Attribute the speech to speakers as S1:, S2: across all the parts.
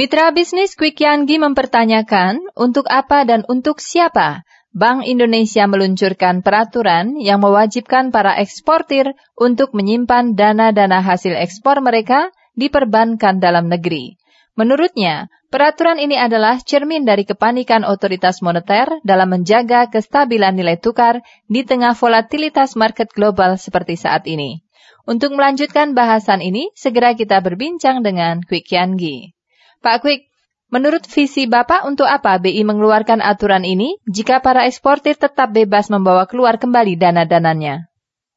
S1: Mitra bisnis Quick Yanggi mempertanyakan untuk apa dan untuk siapa Bank Indonesia meluncurkan peraturan yang mewajibkan para eksportir untuk menyimpan dana-dana hasil ekspor mereka diperbankan dalam negeri. Menurutnya, peraturan ini adalah cermin dari kepanikan otoritas moneter dalam menjaga kestabilan nilai tukar di tengah volatilitas market global seperti saat ini. Untuk melanjutkan bahasan ini, segera kita berbincang dengan Quick Yanggi. Pak Quick, menurut visi Bapak untuk apa BI mengeluarkan aturan ini jika para eksportir tetap bebas membawa keluar kembali dana-dananya?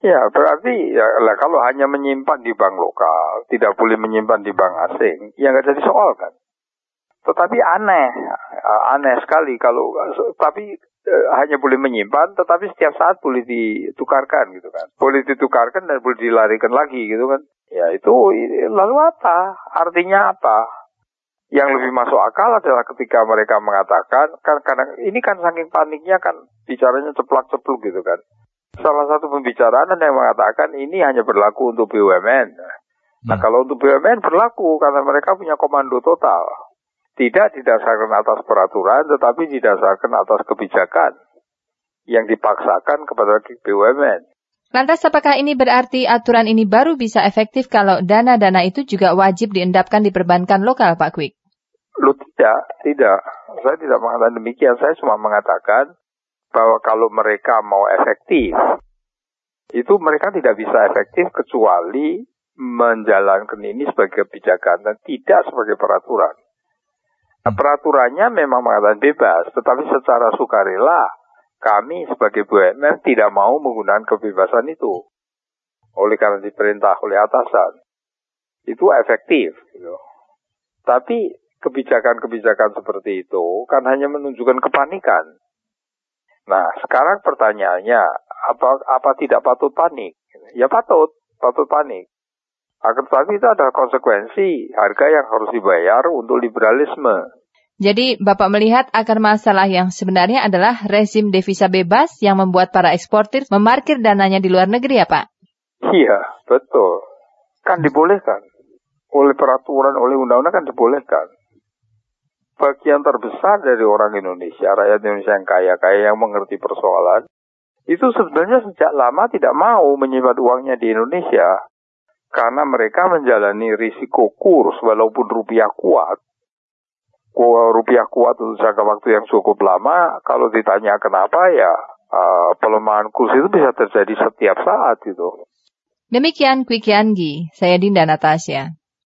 S2: Ya, berarti ya, lah, kalau hanya menyimpan di bank lokal, tidak boleh menyimpan di bank asing, ya nggak jadi soal kan. Tetapi aneh, aneh sekali kalau, tapi eh, hanya boleh menyimpan, tetapi setiap saat boleh ditukarkan gitu kan. Boleh ditukarkan dan boleh dilarikan lagi gitu kan. Ya itu lalu apa? Artinya apa? Yang lebih masuk akal adalah ketika mereka mengatakan, kan kadang ini kan saking paniknya kan bicaranya ceplak-cepluk gitu kan. Salah satu pembicaraan ada yang mengatakan ini hanya berlaku untuk BUMN. Nah hmm. kalau untuk BUMN berlaku karena mereka punya komando total. Tidak didasarkan atas peraturan tetapi didasarkan atas kebijakan yang dipaksakan kepada BUMN.
S1: Lantas apakah ini berarti aturan ini baru bisa efektif kalau dana-dana itu juga wajib diendapkan di perbankan lokal Pak Kwik?
S2: Lu tidak, tidak. Saya tidak mengatakan demikian. Saya cuma mengatakan bahwa kalau mereka mau efektif, itu mereka tidak bisa efektif kecuali menjalankan ini sebagai kebijakan dan tidak sebagai peraturan. Nah, peraturannya memang mengatakan bebas, tetapi secara sukarela kami sebagai BUMN tidak mau menggunakan kebebasan itu. Oleh karena diperintah oleh atasan. Itu efektif. Gitu. Tapi kebijakan-kebijakan seperti itu kan hanya menunjukkan kepanikan. Nah, sekarang pertanyaannya, apa apa tidak patut panik? Ya patut, patut panik. Akan tetapi itu adalah konsekuensi harga yang harus dibayar untuk liberalisme.
S1: Jadi Bapak melihat akar masalah yang sebenarnya adalah rezim devisa bebas yang membuat para eksportir memarkir dananya di luar negeri ya Pak?
S2: Iya, betul. Kan dibolehkan. Oleh peraturan, oleh undang-undang kan dibolehkan bagian terbesar dari orang Indonesia, rakyat Indonesia yang kaya-kaya yang mengerti persoalan, itu sebenarnya sejak lama tidak mau menyimpan uangnya di Indonesia karena mereka menjalani risiko kurs walaupun rupiah kuat. Rupiah kuat untuk jangka waktu yang cukup lama, kalau ditanya kenapa ya uh, pelemahan kurs itu bisa terjadi setiap saat itu.
S1: Demikian Quick Yanggi, saya Dinda Natasha.